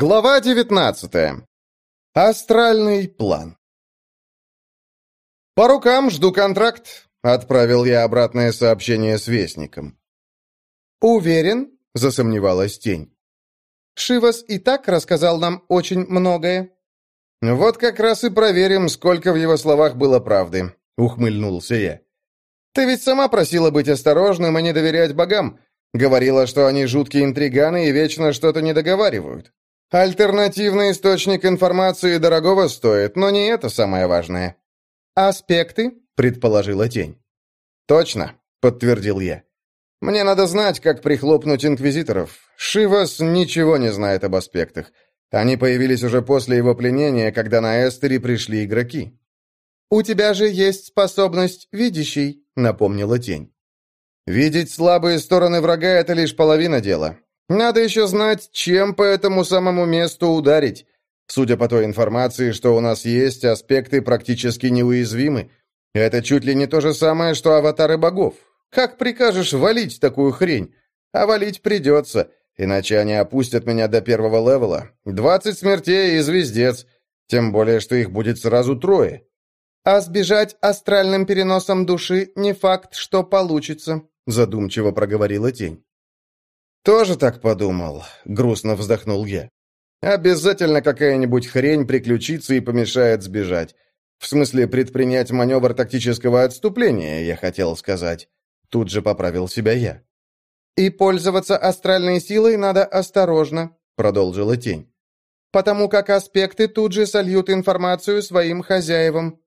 Глава 19. Астральный план. «По рукам, жду контракт», — отправил я обратное сообщение с Вестником. «Уверен?» — засомневалась тень. «Шивас и так рассказал нам очень многое». «Вот как раз и проверим, сколько в его словах было правды», — ухмыльнулся я. «Ты ведь сама просила быть осторожным и не доверять богам. Говорила, что они жуткие интриганы и вечно что-то не договаривают. Альтернативный источник информации дорогого стоит, но не это самое важное. Аспекты, предположила тень. Точно, подтвердил я. Мне надо знать, как прихлопнуть инквизиторов. Шивас ничего не знает об аспектах. Они появились уже после его пленения, когда на Эстере пришли игроки. «У тебя же есть способность видящий», — напомнила тень. «Видеть слабые стороны врага — это лишь половина дела. Надо еще знать, чем по этому самому месту ударить. Судя по той информации, что у нас есть, аспекты практически неуязвимы. Это чуть ли не то же самое, что аватары богов. Как прикажешь валить такую хрень? А валить придется, иначе они опустят меня до первого левела. Двадцать смертей и звездец. Тем более, что их будет сразу трое. А сбежать астральным переносом души не факт, что получится, задумчиво проговорила тень. «Тоже так подумал», — грустно вздохнул я. «Обязательно какая-нибудь хрень приключится и помешает сбежать. В смысле, предпринять маневр тактического отступления, я хотел сказать». Тут же поправил себя я. «И пользоваться астральной силой надо осторожно», — продолжила тень. «Потому как аспекты тут же сольют информацию своим хозяевам».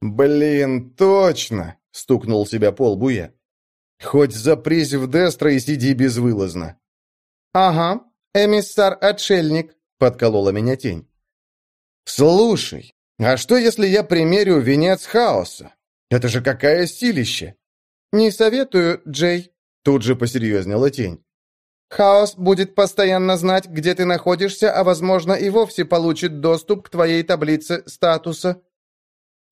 «Блин, точно!» — стукнул себя по лбу я. «Хоть запрись в Дестро и сиди безвылазно». «Ага, эмиссар-отшельник», — подколола меня тень. «Слушай, а что, если я примерю венец хаоса? Это же какая силище!» «Не советую, Джей», — тут же посерьезнела тень. «Хаос будет постоянно знать, где ты находишься, а, возможно, и вовсе получит доступ к твоей таблице статуса».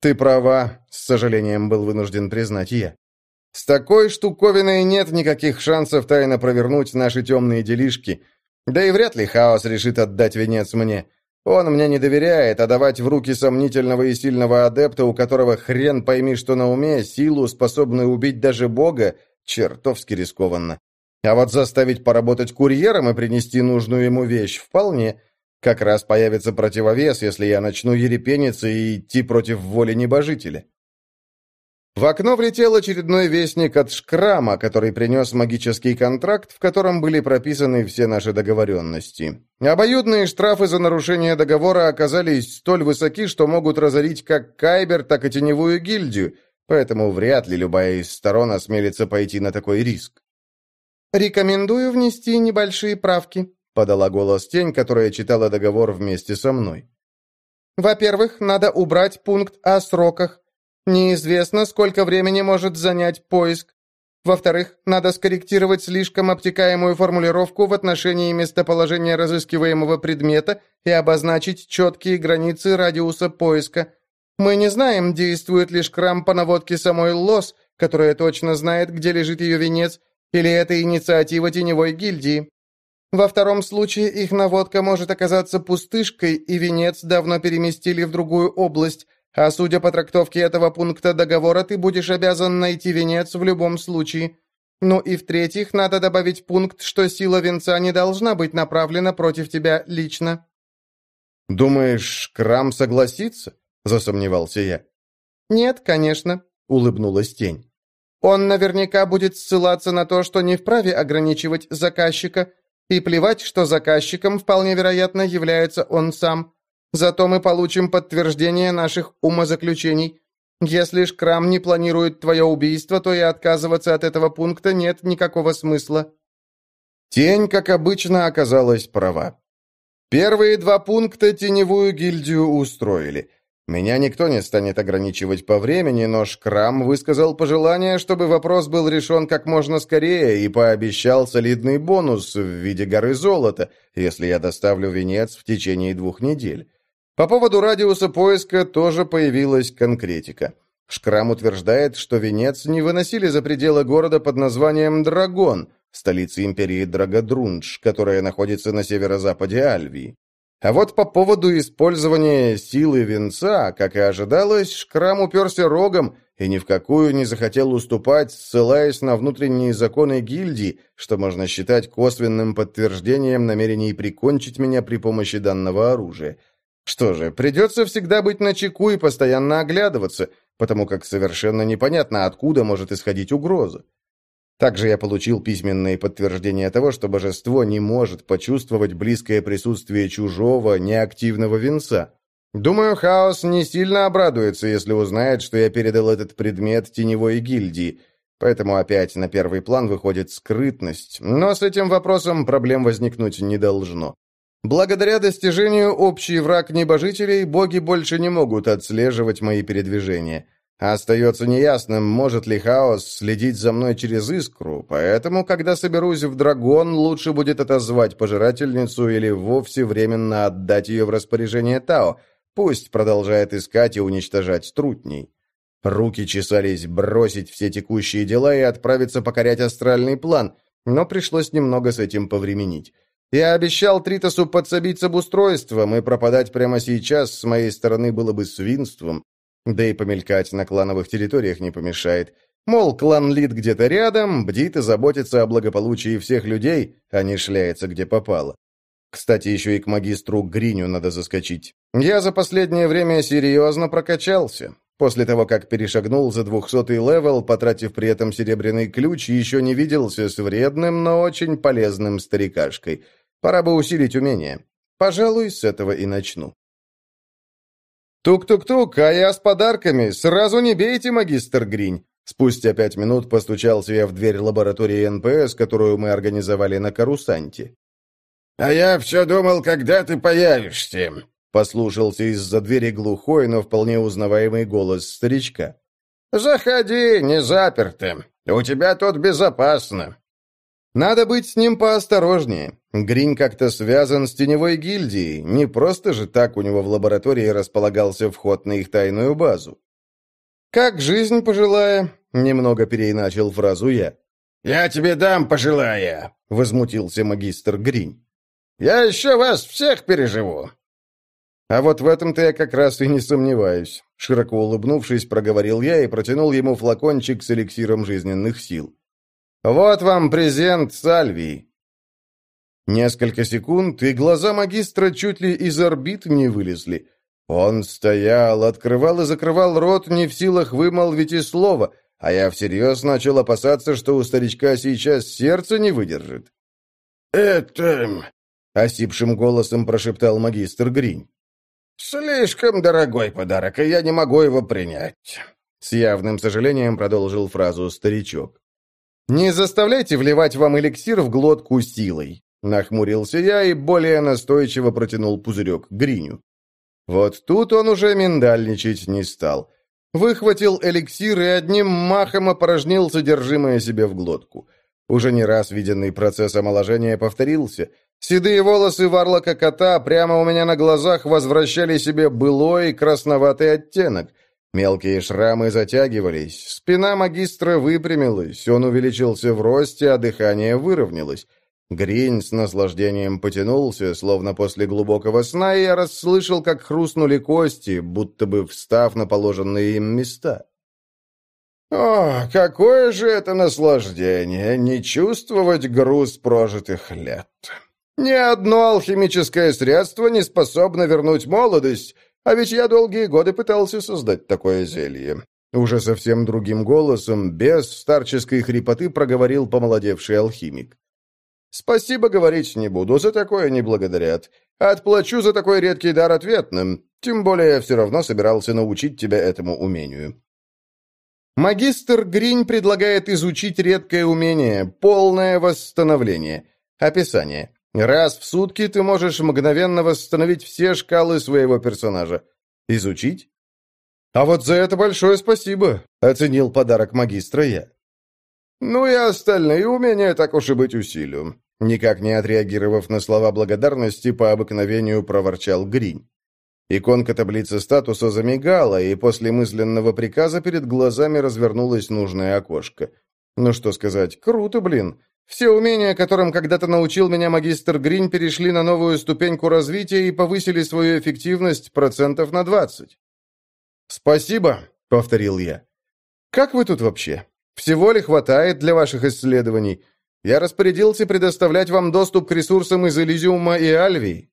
«Ты права», — с сожалением был вынужден признать я. С такой штуковиной нет никаких шансов тайно провернуть наши темные делишки. Да и вряд ли Хаос решит отдать венец мне. Он мне не доверяет, а давать в руки сомнительного и сильного адепта, у которого хрен пойми что на уме, силу, способную убить даже бога, чертовски рискованно. А вот заставить поработать курьером и принести нужную ему вещь вполне. Как раз появится противовес, если я начну ерепениться и идти против воли небожителя. В окно влетел очередной вестник от Шкрама, который принес магический контракт, в котором были прописаны все наши договоренности. Обоюдные штрафы за нарушение договора оказались столь высоки, что могут разорить как Кайбер, так и Теневую гильдию, поэтому вряд ли любая из сторон осмелится пойти на такой риск. «Рекомендую внести небольшие правки», — подала голос тень, которая читала договор вместе со мной. «Во-первых, надо убрать пункт о сроках. Неизвестно, сколько времени может занять поиск. Во-вторых, надо скорректировать слишком обтекаемую формулировку в отношении местоположения разыскиваемого предмета и обозначить четкие границы радиуса поиска. Мы не знаем, действует ли шкрам по наводке самой Лос, которая точно знает, где лежит ее венец, или это инициатива теневой гильдии. Во втором случае их наводка может оказаться пустышкой, и венец давно переместили в другую область, а судя по трактовке этого пункта договора, ты будешь обязан найти венец в любом случае. Ну и в-третьих, надо добавить пункт, что сила венца не должна быть направлена против тебя лично». «Думаешь, Крам согласится?» – засомневался я. «Нет, конечно», – улыбнулась тень. «Он наверняка будет ссылаться на то, что не вправе ограничивать заказчика, и плевать, что заказчиком вполне вероятно является он сам. Зато мы получим подтверждение наших умозаключений. Если Шкрам не планирует твое убийство, то и отказываться от этого пункта нет никакого смысла». Тень, как обычно, оказалась права. Первые два пункта теневую гильдию устроили. Меня никто не станет ограничивать по времени, но Шкрам высказал пожелание, чтобы вопрос был решен как можно скорее и пообещал солидный бонус в виде горы золота, если я доставлю венец в течение двух недель. По поводу радиуса поиска тоже появилась конкретика. Шкрам утверждает, что венец не выносили за пределы города под названием Драгон, столицы империи Драгодрунж, которая находится на северо-западе Альвии. А вот по поводу использования силы венца, как и ожидалось, Шкрам уперся рогом и ни в какую не захотел уступать, ссылаясь на внутренние законы гильдии, что можно считать косвенным подтверждением намерений прикончить меня при помощи данного оружия. Что же, придется всегда быть начеку и постоянно оглядываться, потому как совершенно непонятно, откуда может исходить угроза. Также я получил письменные подтверждения того, что божество не может почувствовать близкое присутствие чужого, неактивного венца. Думаю, Хаос не сильно обрадуется, если узнает, что я передал этот предмет теневой гильдии, поэтому опять на первый план выходит скрытность, но с этим вопросом проблем возникнуть не должно. Благодаря достижению общий враг небожителей, боги больше не могут отслеживать мои передвижения. Остается неясным, может ли хаос следить за мной через искру, поэтому, когда соберусь в драгон, лучше будет отозвать пожирательницу или вовсе временно отдать ее в распоряжение Тао, пусть продолжает искать и уничтожать трутней. Руки чесались бросить все текущие дела и отправиться покорять астральный план, но пришлось немного с этим повременить. Я обещал Тритосу подсобить с обустройством, и пропадать прямо сейчас с моей стороны было бы свинством, да и помелькать на клановых территориях не помешает. Мол, клан Лид где-то рядом, бдит и заботится о благополучии всех людей, а не шляется где попало. Кстати, еще и к магистру Гриню надо заскочить. Я за последнее время серьезно прокачался. После того, как перешагнул за двухсотый левел, потратив при этом серебряный ключ, еще не виделся с вредным, но очень полезным старикашкой. Пора бы усилить умение. Пожалуй, с этого и начну. «Тук-тук-тук, а я с подарками! Сразу не бейте, магистр Гринь!» Спустя пять минут постучался я в дверь лаборатории НПС, которую мы организовали на Корусанте. «А я все думал, когда ты появишься!» Послушался из-за двери глухой, но вполне узнаваемый голос старичка. «Заходи, не заперты. У тебя тут безопасно». Надо быть с ним поосторожнее. Грин как-то связан с теневой гильдией. Не просто же так у него в лаборатории располагался вход на их тайную базу. «Как жизнь пожилая?» — немного переиначил фразу я. «Я тебе дам пожилая!» — возмутился магистр Грин. «Я еще вас всех переживу!» «А вот в этом-то я как раз и не сомневаюсь», — широко улыбнувшись, проговорил я и протянул ему флакончик с эликсиром жизненных сил. «Вот вам презент Сальвии». Несколько секунд, и глаза магистра чуть ли из орбит не вылезли. Он стоял, открывал и закрывал рот, не в силах вымолвить и слова, а я всерьез начал опасаться, что у старичка сейчас сердце не выдержит. «Это...» — осипшим голосом прошептал магистр Гринь. «Слишком дорогой подарок, и я не могу его принять», — с явным сожалением продолжил фразу старичок. «Не заставляйте вливать вам эликсир в глотку силой», — нахмурился я и более настойчиво протянул пузырек Гриню. Вот тут он уже миндальничать не стал. Выхватил эликсир и одним махом опорожнил содержимое себе в глотку. Уже не раз виденный процесс омоложения повторился. Седые волосы варлока кота прямо у меня на глазах возвращали себе былой красноватый оттенок — Мелкие шрамы затягивались, спина магистра выпрямилась, он увеличился в росте, а дыхание выровнялось. Гринь с наслаждением потянулся, словно после глубокого сна, и я расслышал, как хрустнули кости, будто бы встав на положенные им места. «О, какое же это наслаждение, не чувствовать груз прожитых лет! Ни одно алхимическое средство не способно вернуть молодость, а ведь я долгие годы пытался создать такое зелье». Уже совсем другим голосом, без старческой хрипоты, проговорил помолодевший алхимик. «Спасибо говорить не буду, за такое не благодарят. Отплачу за такой редкий дар ответным. Тем более я все равно собирался научить тебя этому умению». Магистр Гринь предлагает изучить редкое умение, полное восстановление. Описание. Раз в сутки ты можешь мгновенно восстановить все шкалы своего персонажа. Изучить? А вот за это большое спасибо, оценил подарок магистра я. Ну и остальные умения так уж и быть усилю. Никак не отреагировав на слова благодарности, по обыкновению проворчал Гринь. Иконка таблицы статуса замигала, и после мысленного приказа перед глазами развернулось нужное окошко. Ну что сказать, круто, блин. Все умения, которым когда-то научил меня магистр Грин, перешли на новую ступеньку развития и повысили свою эффективность процентов на 20. «Спасибо», — повторил я. «Как вы тут вообще? Всего ли хватает для ваших исследований? Я распорядился предоставлять вам доступ к ресурсам из Элизиума и Альвии».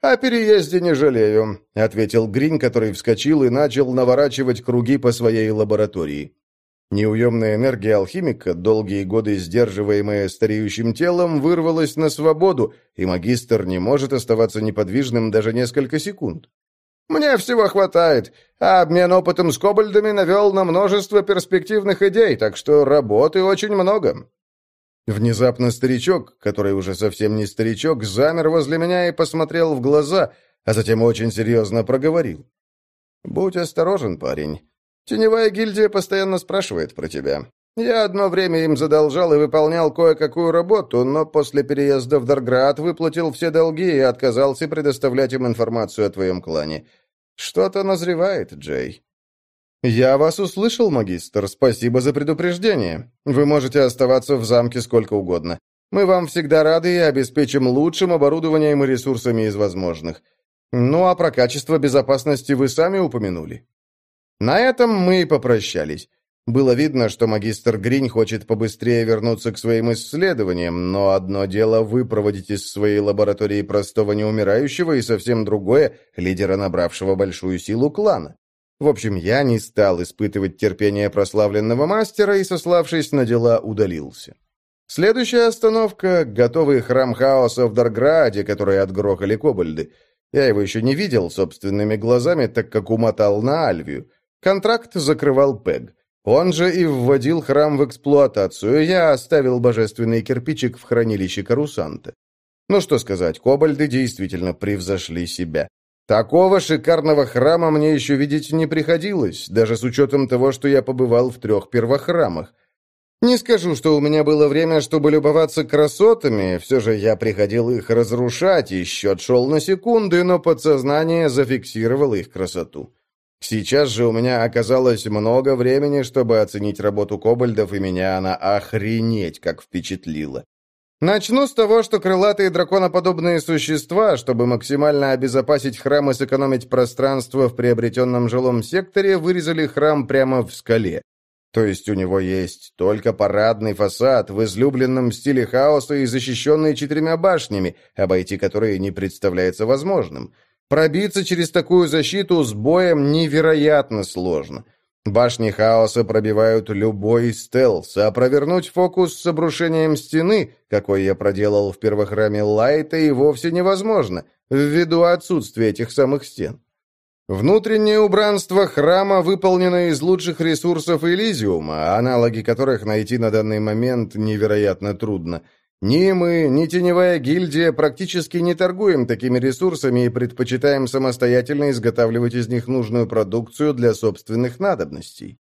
«О переезде не жалею», — ответил Грин, который вскочил и начал наворачивать круги по своей лаборатории. Неуемная энергия алхимика, долгие годы сдерживаемая стареющим телом, вырвалась на свободу, и магистр не может оставаться неподвижным даже несколько секунд. «Мне всего хватает, а обмен опытом с кобальдами навел на множество перспективных идей, так что работы очень много». Внезапно старичок, который уже совсем не старичок, замер возле меня и посмотрел в глаза, а затем очень серьезно проговорил. «Будь осторожен, парень. Теневая гильдия постоянно спрашивает про тебя. Я одно время им задолжал и выполнял кое-какую работу, но после переезда в Дарград выплатил все долги и отказался предоставлять им информацию о твоем клане. Что-то назревает, Джей. «Я вас услышал, магистр. Спасибо за предупреждение. Вы можете оставаться в замке сколько угодно. Мы вам всегда рады и обеспечим лучшим оборудованием и ресурсами из возможных. Ну а про качество безопасности вы сами упомянули. На этом мы и попрощались. Было видно, что магистр Гринь хочет побыстрее вернуться к своим исследованиям, но одно дело выпроводить из своей лаборатории простого неумирающего и совсем другое — лидера, набравшего большую силу клана. В общем, я не стал испытывать терпение прославленного мастера и, сославшись на дела, удалился. Следующая остановка — готовый храм хаоса в Дарграде, который отгрохали кобальды. Я его еще не видел собственными глазами, так как умотал на Альвию. Контракт закрывал Пег. Он же и вводил храм в эксплуатацию, я оставил божественный кирпичик в хранилище Карусанта. Ну что сказать, кобальды действительно превзошли себя. Такого шикарного храма мне еще видеть не приходилось, даже с учетом того, что я побывал в трех первохрамах. Не скажу, что у меня было время, чтобы любоваться красотами, все же я приходил их разрушать, и счет шел на секунды, но подсознание зафиксировало их красоту. Сейчас же у меня оказалось много времени, чтобы оценить работу кобальдов, и меня она охренеть как впечатлила. Начну с того, что крылатые драконоподобные существа, чтобы максимально обезопасить храм и сэкономить пространство в приобретенном жилом секторе, вырезали храм прямо в скале. То есть у него есть только парадный фасад в излюбленном стиле хаоса и защищенный четырьмя башнями, обойти которые не представляется возможным. Пробиться через такую защиту с боем невероятно сложно. Башни хаоса пробивают любой стелс, а провернуть фокус с обрушением стены, какой я проделал в первохраме Лайта, и вовсе невозможно, ввиду отсутствия этих самых стен. Внутреннее убранство храма выполнено из лучших ресурсов Элизиума, аналоги которых найти на данный момент невероятно трудно – ни мы, ни теневая гильдия практически не торгуем такими ресурсами и предпочитаем самостоятельно изготавливать из них нужную продукцию для собственных надобностей.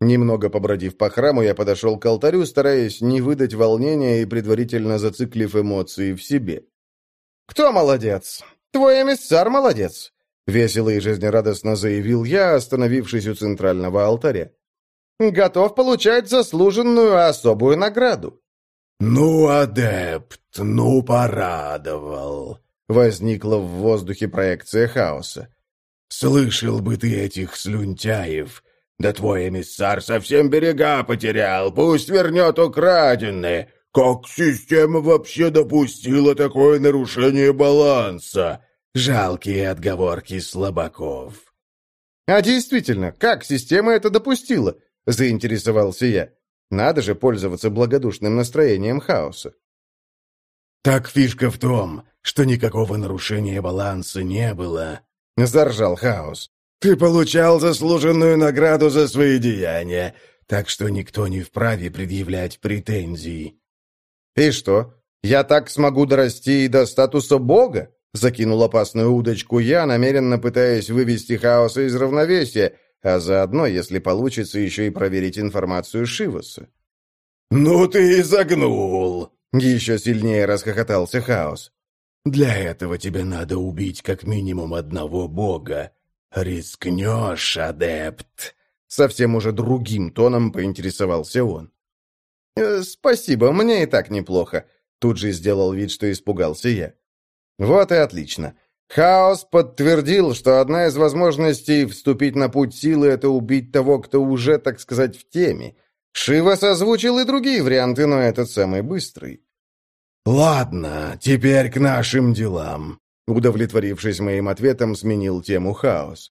Немного побродив по храму, я подошел к алтарю, стараясь не выдать волнения и предварительно зациклив эмоции в себе. «Кто молодец? Твой эмиссар молодец!» Весело и жизнерадостно заявил я, остановившись у центрального алтаря. «Готов получать заслуженную особую награду». «Ну, адепт, ну, порадовал!» Возникла в воздухе проекция хаоса. «Слышал бы ты этих слюнтяев! Да твой эмиссар совсем берега потерял, пусть вернет украденное! Как система вообще допустила такое нарушение баланса? Жалкие отговорки слабаков!» «А действительно, как система это допустила?» — заинтересовался я. Надо же пользоваться благодушным настроением хаоса. «Так фишка в том, что никакого нарушения баланса не было», — заржал хаос. «Ты получал заслуженную награду за свои деяния, так что никто не вправе предъявлять претензий». «И что, я так смогу дорасти и до статуса бога?» Закинул опасную удочку я, намеренно пытаясь вывести хаоса из равновесия, а заодно, если получится, еще и проверить информацию Шиваса. «Ну ты и загнул!» — еще сильнее расхохотался Хаос. «Для этого тебе надо убить как минимум одного бога. Рискнешь, адепт!» Совсем уже другим тоном поинтересовался он. «Э, «Спасибо, мне и так неплохо», — тут же сделал вид, что испугался я. «Вот и отлично. Хаос подтвердил, что одна из возможностей вступить на путь силы — это убить того, кто уже, так сказать, в теме. Шива созвучил и другие варианты, но этот самый быстрый. «Ладно, теперь к нашим делам», — удовлетворившись моим ответом, сменил тему хаос.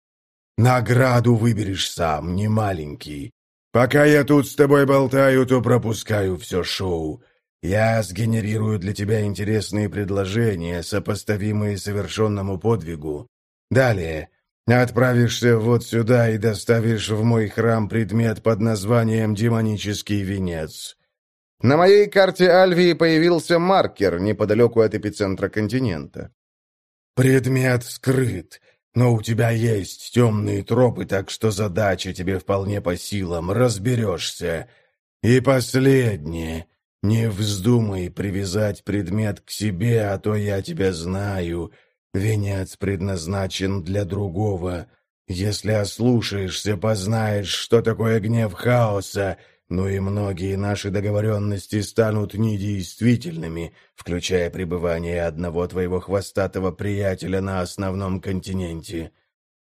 «Награду выберешь сам, не маленький. Пока я тут с тобой болтаю, то пропускаю все шоу. Я сгенерирую для тебя интересные предложения, сопоставимые совершенному подвигу. Далее отправишься вот сюда и доставишь в мой храм предмет под названием «Демонический венец». На моей карте Альвии появился маркер неподалеку от эпицентра континента. «Предмет скрыт, но у тебя есть темные тропы, так что задача тебе вполне по силам, разберешься. И последнее. Не вздумай привязать предмет к себе, а то я тебя знаю. Венец предназначен для другого. Если ослушаешься, познаешь, что такое гнев хаоса, ну и многие наши договоренности станут недействительными, включая пребывание одного твоего хвостатого приятеля на основном континенте.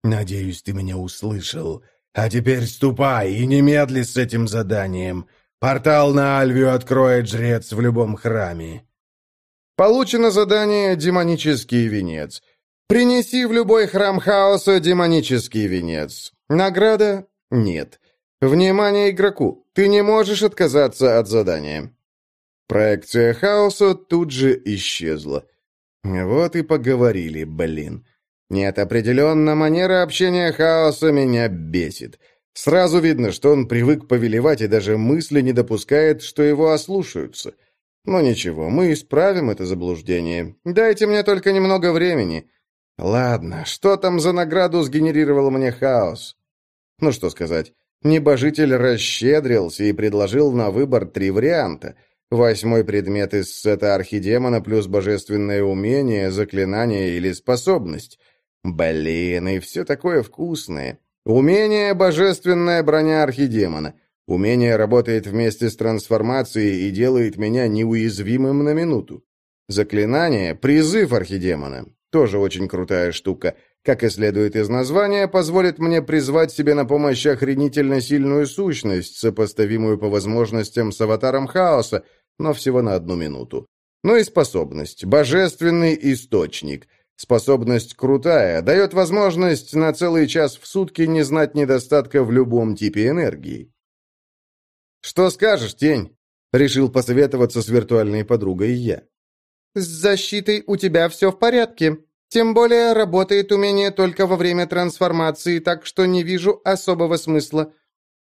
Надеюсь, ты меня услышал. А теперь ступай и немедли с этим заданием. Портал на Альвию откроет жрец в любом храме. Получено задание «Демонический венец». Принеси в любой храм хаоса демонический венец. Награда? Нет. Внимание игроку! Ты не можешь отказаться от задания. Проекция хаоса тут же исчезла. Вот и поговорили, блин. Нет, определенно манера общения хаоса меня бесит. Сразу видно, что он привык повелевать и даже мысли не допускает, что его ослушаются. Но ничего, мы исправим это заблуждение. Дайте мне только немного времени. Ладно, что там за награду сгенерировал мне хаос? Ну что сказать, небожитель расщедрился и предложил на выбор три варианта. Восьмой предмет из сета архидемона плюс божественное умение, заклинание или способность. Блин, и все такое вкусное. Умение — божественная броня архидемона. Умение работает вместе с трансформацией и делает меня неуязвимым на минуту. Заклинание — призыв архидемона. Тоже очень крутая штука. Как и следует из названия, позволит мне призвать себе на помощь охренительно сильную сущность, сопоставимую по возможностям с аватаром хаоса, но всего на одну минуту. Ну и способность — божественный источник — Способность крутая, дает возможность на целый час в сутки не знать недостатка в любом типе энергии. «Что скажешь, тень?» — решил посоветоваться с виртуальной подругой я. «С защитой у тебя все в порядке. Тем более работает умение только во время трансформации, так что не вижу особого смысла.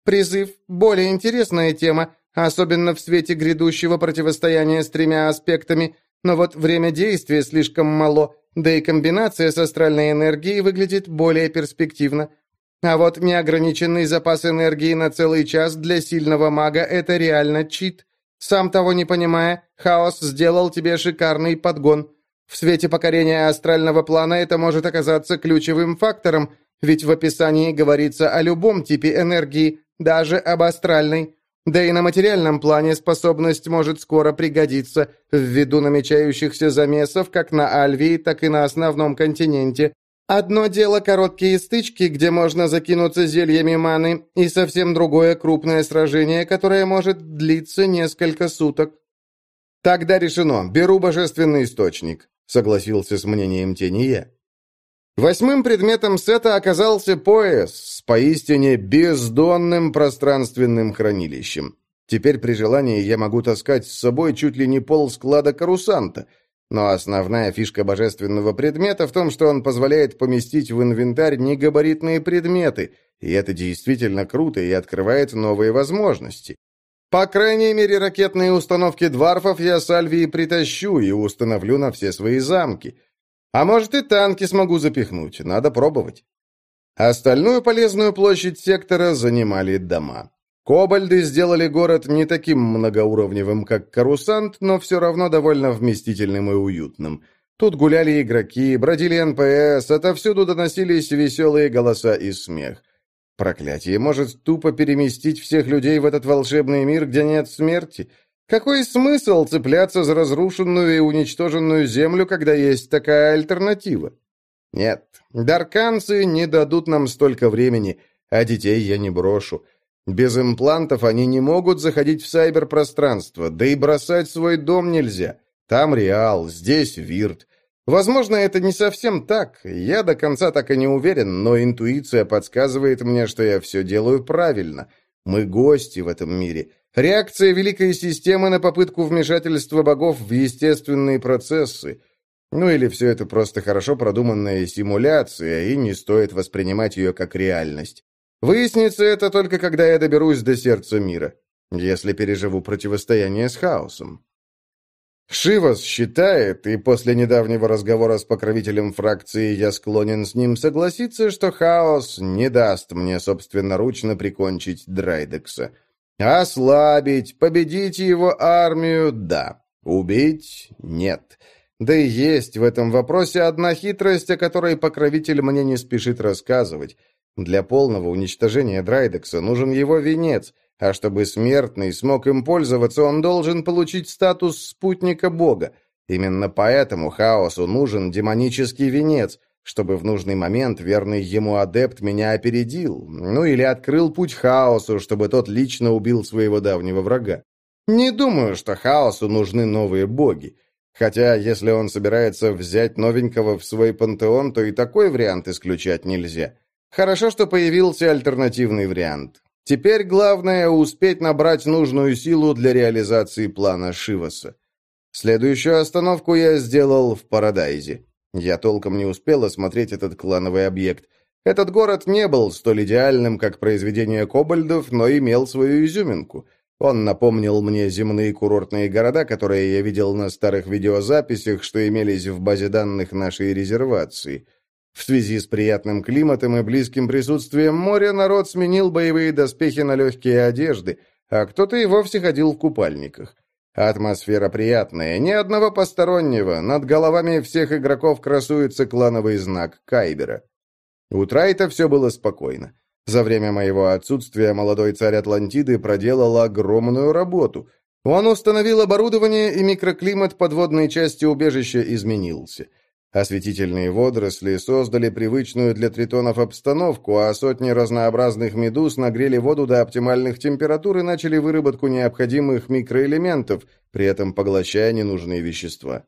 Призыв — более интересная тема, особенно в свете грядущего противостояния с тремя аспектами, но вот время действия слишком мало, да и комбинация с астральной энергией выглядит более перспективно. А вот неограниченный запас энергии на целый час для сильного мага – это реально чит. Сам того не понимая, Хаос сделал тебе шикарный подгон. В свете покорения астрального плана это может оказаться ключевым фактором, ведь в описании говорится о любом типе энергии, даже об астральной. Да и на материальном плане способность может скоро пригодиться, ввиду намечающихся замесов как на Альвии, так и на основном континенте. Одно дело короткие стычки, где можно закинуться зельями маны, и совсем другое крупное сражение, которое может длиться несколько суток. «Тогда решено. Беру божественный источник», — согласился с мнением тени я. Восьмым предметом сета оказался пояс с поистине бездонным пространственным хранилищем. Теперь при желании я могу таскать с собой чуть ли не пол склада карусанта, но основная фишка божественного предмета в том, что он позволяет поместить в инвентарь негабаритные предметы, и это действительно круто и открывает новые возможности. По крайней мере, ракетные установки дварфов я с Альвии притащу и установлю на все свои замки – а может и танки смогу запихнуть, надо пробовать. Остальную полезную площадь сектора занимали дома. Кобольды сделали город не таким многоуровневым, как Корусант, но все равно довольно вместительным и уютным. Тут гуляли игроки, бродили НПС, отовсюду доносились веселые голоса и смех. Проклятие может тупо переместить всех людей в этот волшебный мир, где нет смерти. Какой смысл цепляться за разрушенную и уничтоженную землю, когда есть такая альтернатива? Нет, дарканцы не дадут нам столько времени, а детей я не брошу. Без имплантов они не могут заходить в сайберпространство, да и бросать свой дом нельзя. Там Реал, здесь Вирт. Возможно, это не совсем так. Я до конца так и не уверен, но интуиция подсказывает мне, что я все делаю правильно. Мы гости в этом мире. Реакция великой системы на попытку вмешательства богов в естественные процессы. Ну или все это просто хорошо продуманная симуляция, и не стоит воспринимать ее как реальность. Выяснится это только когда я доберусь до сердца мира, если переживу противостояние с хаосом. Шивас считает, и после недавнего разговора с покровителем фракции я склонен с ним согласиться, что хаос не даст мне собственноручно прикончить Драйдекса. Ослабить, победить его армию – да. Убить – нет. Да и есть в этом вопросе одна хитрость, о которой покровитель мне не спешит рассказывать. Для полного уничтожения Драйдекса нужен его венец – а чтобы смертный смог им пользоваться, он должен получить статус спутника Бога. Именно поэтому хаосу нужен демонический венец, чтобы в нужный момент верный ему адепт меня опередил, ну или открыл путь хаосу, чтобы тот лично убил своего давнего врага. Не думаю, что хаосу нужны новые боги. Хотя, если он собирается взять новенького в свой пантеон, то и такой вариант исключать нельзя. Хорошо, что появился альтернативный вариант. Теперь главное успеть набрать нужную силу для реализации плана Шиваса. Следующую остановку я сделал в Парадайзе. Я толком не успел осмотреть этот клановый объект. Этот город не был столь идеальным, как произведение Кобальдов, но имел свою изюминку. Он напомнил мне земные курортные города, которые я видел на старых видеозаписях, что имелись в базе данных нашей резервации. В связи с приятным климатом и близким присутствием моря народ сменил боевые доспехи на легкие одежды, а кто-то и вовсе ходил в купальниках. Атмосфера приятная, ни одного постороннего, над головами всех игроков красуется клановый знак Кайбера. У Трайта все было спокойно. За время моего отсутствия молодой царь Атлантиды проделал огромную работу. Он установил оборудование, и микроклимат подводной части убежища изменился. Осветительные водоросли создали привычную для тритонов обстановку, а сотни разнообразных медуз нагрели воду до оптимальных температур и начали выработку необходимых микроэлементов, при этом поглощая ненужные вещества.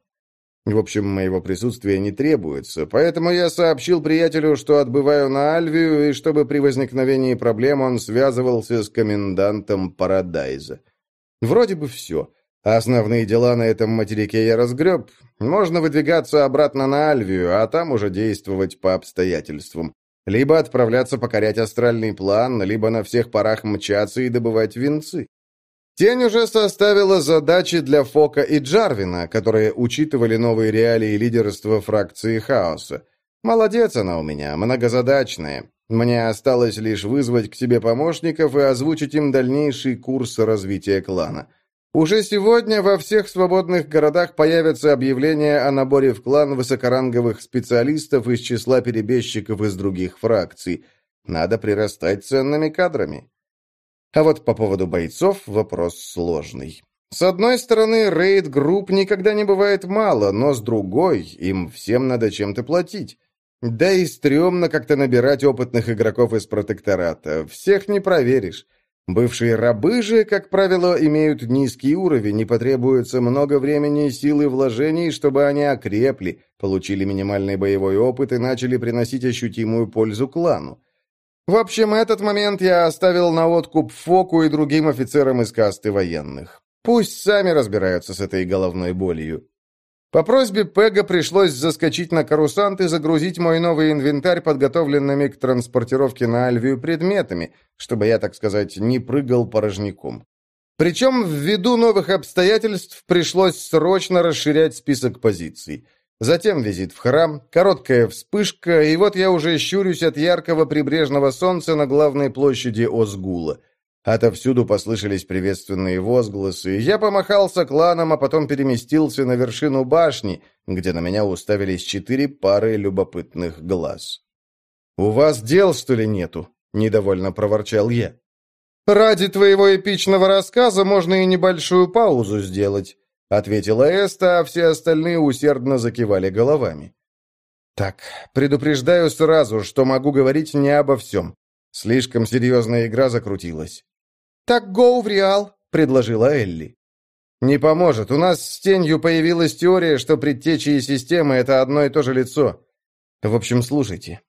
В общем, моего присутствия не требуется, поэтому я сообщил приятелю, что отбываю на Альвию, и чтобы при возникновении проблем он связывался с комендантом Парадайза. Вроде бы все. Основные дела на этом материке я разгреб. Можно выдвигаться обратно на Альвию, а там уже действовать по обстоятельствам. Либо отправляться покорять астральный план, либо на всех парах мчаться и добывать венцы. Тень уже составила задачи для Фока и Джарвина, которые учитывали новые реалии лидерства фракции хаоса. Молодец она у меня, многозадачная. Мне осталось лишь вызвать к себе помощников и озвучить им дальнейший курс развития клана. Уже сегодня во всех свободных городах появятся объявления о наборе в клан высокоранговых специалистов из числа перебежчиков из других фракций. Надо прирастать ценными кадрами. А вот по поводу бойцов вопрос сложный. С одной стороны, рейд-групп никогда не бывает мало, но с другой, им всем надо чем-то платить. Да и стрёмно как-то набирать опытных игроков из протектората. Всех не проверишь. Бывшие рабы же, как правило, имеют низкий уровень и потребуется много времени, сил и вложений, чтобы они окрепли, получили минимальный боевой опыт и начали приносить ощутимую пользу клану. В общем, этот момент я оставил на откуп Фоку и другим офицерам из касты военных. Пусть сами разбираются с этой головной болью. По просьбе Пега пришлось заскочить на карусант и загрузить мой новый инвентарь подготовленными к транспортировке на Альвию предметами, чтобы я, так сказать, не прыгал порожняком. Причем ввиду новых обстоятельств пришлось срочно расширять список позиций. Затем визит в храм, короткая вспышка, и вот я уже щурюсь от яркого прибрежного солнца на главной площади Озгула. Отовсюду послышались приветственные возгласы. Я помахался кланом, а потом переместился на вершину башни, где на меня уставились четыре пары любопытных глаз. «У вас дел, что ли, нету?» — недовольно проворчал я. «Ради твоего эпичного рассказа можно и небольшую паузу сделать», — ответила Эста, а все остальные усердно закивали головами. «Так, предупреждаю сразу, что могу говорить не обо всем. Слишком серьезная игра закрутилась». «Так гоу в Реал», — предложила Элли. «Не поможет. У нас с тенью появилась теория, что предтечи и системы — это одно и то же лицо. В общем, слушайте.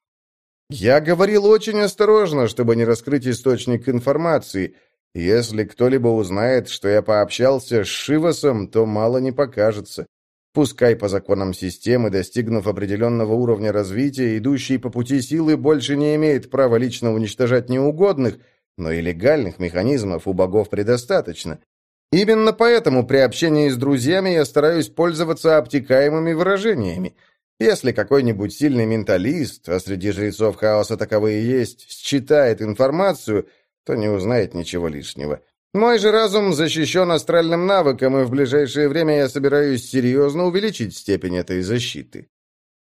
Я говорил очень осторожно, чтобы не раскрыть источник информации. Если кто-либо узнает, что я пообщался с Шивасом, то мало не покажется. Пускай по законам системы, достигнув определенного уровня развития, идущий по пути силы больше не имеет права лично уничтожать неугодных, но и легальных механизмов у богов предостаточно. Именно поэтому при общении с друзьями я стараюсь пользоваться обтекаемыми выражениями – если какой-нибудь сильный менталист, а среди жрецов хаоса таковые есть, считает информацию, то не узнает ничего лишнего. Мой же разум защищен астральным навыком, и в ближайшее время я собираюсь серьезно увеличить степень этой защиты.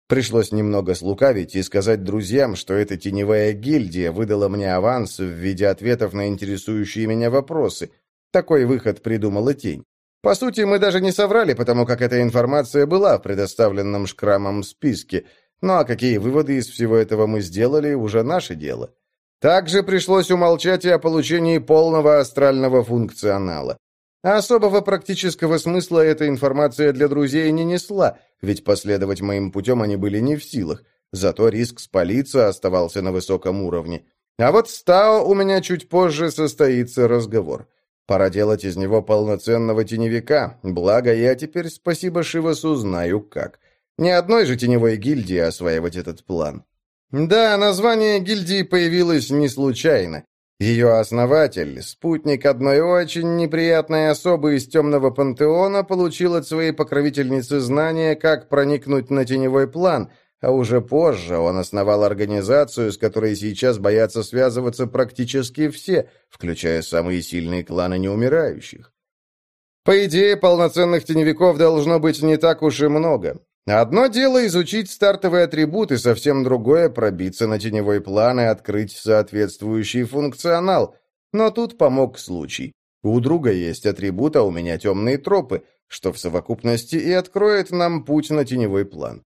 Пришлось немного слукавить и сказать друзьям, что эта теневая гильдия выдала мне аванс в виде ответов на интересующие меня вопросы. Такой выход придумала тень. По сути, мы даже не соврали, потому как эта информация была в предоставленном шкрамом списке. Ну а какие выводы из всего этого мы сделали, уже наше дело. Также пришлось умолчать и о получении полного астрального функционала. Особого практического смысла эта информация для друзей не несла, ведь последовать моим путем они были не в силах. Зато риск спалиться оставался на высоком уровне. А вот с Тао у меня чуть позже состоится разговор. Пора делать из него полноценного теневика, благо я теперь, спасибо Шивасу, знаю как. Ни одной же теневой гильдии осваивать этот план. Да, название гильдии появилось не случайно. Ее основатель, спутник одной очень неприятной особы из темного пантеона, получил от своей покровительницы знания, как проникнуть на теневой план – а уже позже он основал организацию, с которой сейчас боятся связываться практически все, включая самые сильные кланы неумирающих. По идее, полноценных теневиков должно быть не так уж и много. Одно дело изучить стартовые атрибуты, совсем другое — пробиться на теневой план и открыть соответствующий функционал. Но тут помог случай. У друга есть атрибут, а у меня темные тропы, что в совокупности и откроет нам путь на теневой план.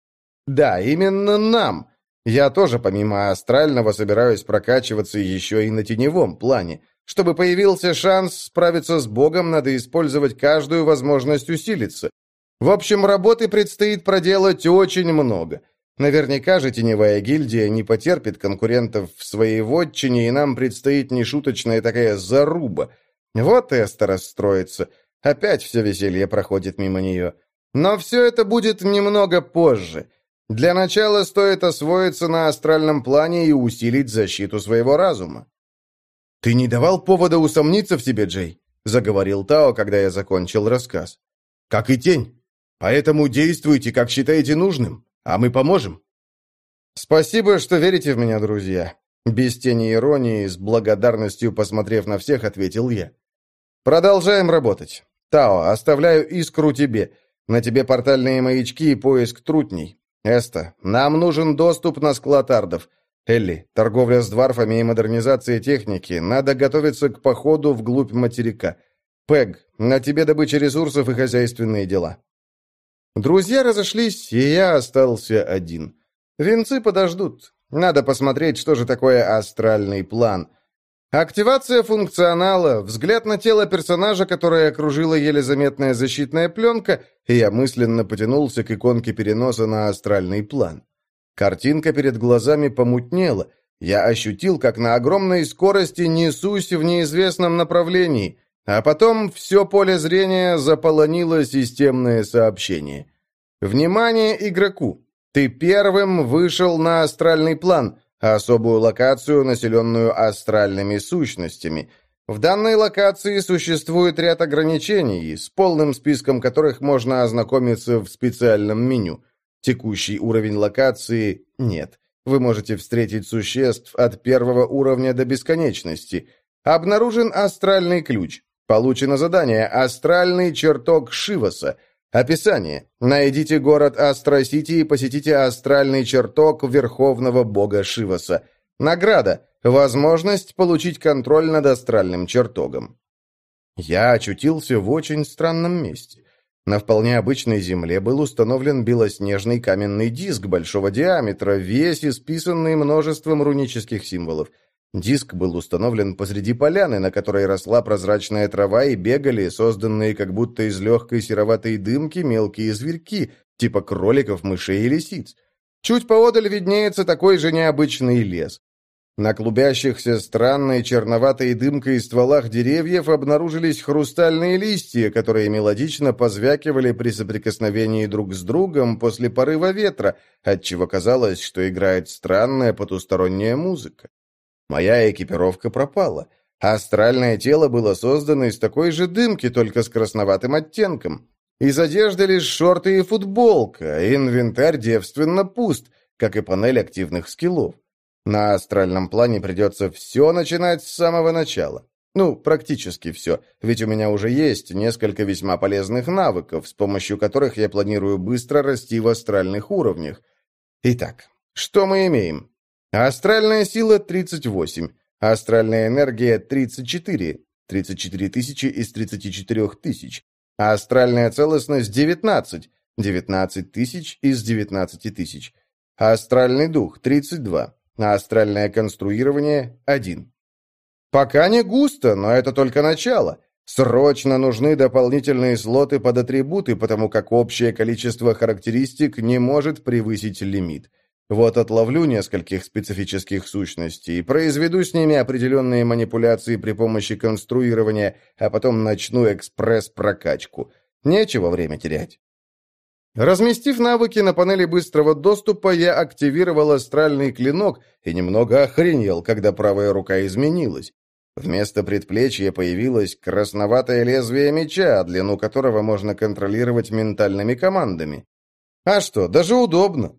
Да, именно нам. Я тоже помимо астрального собираюсь прокачиваться еще и на теневом плане. Чтобы появился шанс справиться с Богом, надо использовать каждую возможность усилиться. В общем, работы предстоит проделать очень много. Наверняка же теневая гильдия не потерпит конкурентов в своей вотчине, и нам предстоит нешуточная такая заруба. Вот Эста расстроится. Опять все веселье проходит мимо нее. Но все это будет немного позже. Для начала стоит освоиться на астральном плане и усилить защиту своего разума. «Ты не давал повода усомниться в себе, Джей?» — заговорил Тао, когда я закончил рассказ. «Как и тень. Поэтому действуйте, как считаете нужным, а мы поможем». «Спасибо, что верите в меня, друзья». Без тени иронии, с благодарностью посмотрев на всех, ответил я. «Продолжаем работать. Тао, оставляю искру тебе. На тебе портальные маячки и поиск трутней. «Эста, нам нужен доступ на склад ардов. Элли, торговля с дварфами и модернизация техники. Надо готовиться к походу вглубь материка. Пэг, на тебе добыча ресурсов и хозяйственные дела». Друзья разошлись, и я остался один. Венцы подождут. Надо посмотреть, что же такое астральный план. Активация функционала, взгляд на тело персонажа, которое окружила еле заметная защитная пленка, и я мысленно потянулся к иконке переноса на астральный план. Картинка перед глазами помутнела. Я ощутил, как на огромной скорости несусь в неизвестном направлении, а потом все поле зрения заполонило системное сообщение. «Внимание игроку! Ты первым вышел на астральный план!» особую локацию, населенную астральными сущностями. В данной локации существует ряд ограничений, с полным списком которых можно ознакомиться в специальном меню. Текущий уровень локации нет. Вы можете встретить существ от первого уровня до бесконечности. Обнаружен астральный ключ. Получено задание «Астральный чертог Шиваса». Описание. Найдите город Астра-Сити и посетите астральный чертог Верховного Бога Шиваса. Награда. Возможность получить контроль над астральным чертогом. Я очутился в очень странном месте. На вполне обычной земле был установлен белоснежный каменный диск большого диаметра, весь исписанный множеством рунических символов. Диск был установлен посреди поляны, на которой росла прозрачная трава, и бегали, созданные как будто из легкой сероватой дымки, мелкие зверьки, типа кроликов, мышей и лисиц. Чуть поодаль виднеется такой же необычный лес. На клубящихся странной черноватой дымкой стволах деревьев обнаружились хрустальные листья, которые мелодично позвякивали при соприкосновении друг с другом после порыва ветра, отчего казалось, что играет странная потусторонняя музыка. Моя экипировка пропала. Астральное тело было создано из такой же дымки, только с красноватым оттенком. Из одежды лишь шорты и футболка, инвентарь девственно пуст, как и панель активных скиллов. На астральном плане придется все начинать с самого начала. Ну, практически все, ведь у меня уже есть несколько весьма полезных навыков, с помощью которых я планирую быстро расти в астральных уровнях. Итак, что мы имеем? Астральная сила 38, астральная энергия 34, 34 тысячи из 34 тысяч, астральная целостность 19, 19 тысяч из 19 тысяч, астральный дух 32, а астральное конструирование – один. Пока не густо, но это только начало. Срочно нужны дополнительные слоты под атрибуты, потому как общее количество характеристик не может превысить лимит. Вот отловлю нескольких специфических сущностей, произведу с ними определенные манипуляции при помощи конструирования, а потом начну экспресс-прокачку. Нечего время терять. Разместив навыки на панели быстрого доступа, я активировал астральный клинок и немного охренел, когда правая рука изменилась. Вместо предплечья появилось красноватое лезвие меча, длину которого можно контролировать ментальными командами. А что, даже удобно.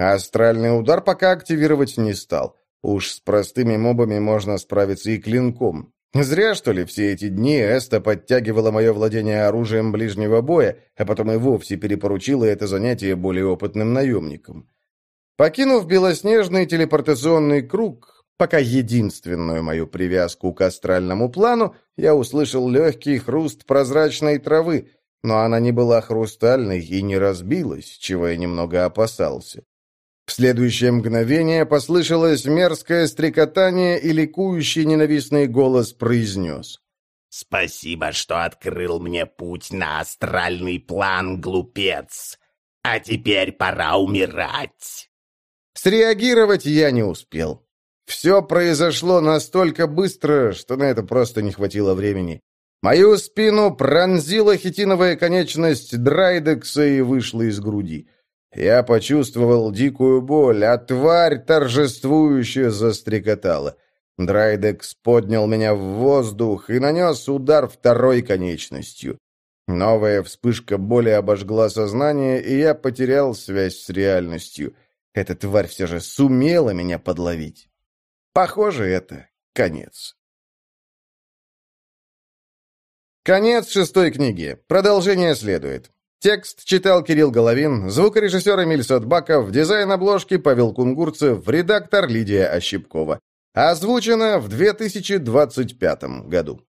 Астральный удар пока активировать не стал. Уж с простыми мобами можно справиться и клинком. Зря, что ли, все эти дни Эста подтягивала мое владение оружием ближнего боя, а потом и вовсе перепоручила это занятие более опытным наемникам. Покинув белоснежный телепортационный круг, пока единственную мою привязку к астральному плану, я услышал легкий хруст прозрачной травы, но она не была хрустальной и не разбилась, чего я немного опасался. В следующее мгновение послышалось мерзкое стрекотание, и ликующий ненавистный голос произнес. «Спасибо, что открыл мне путь на астральный план, глупец. А теперь пора умирать». Среагировать я не успел. Все произошло настолько быстро, что на это просто не хватило времени. Мою спину пронзила хитиновая конечность Драйдекса и вышла из груди. Я почувствовал дикую боль, а тварь торжествующе застрекотала. Драйдекс поднял меня в воздух и нанес удар второй конечностью. Новая вспышка боли обожгла сознание, и я потерял связь с реальностью. Эта тварь все же сумела меня подловить. Похоже, это конец. Конец шестой книги. Продолжение следует. Текст читал Кирилл Головин, звукорежиссер Эмиль Сотбаков, дизайн обложки Павел Кунгурцев, редактор Лидия Ощепкова. Озвучено в 2025 году.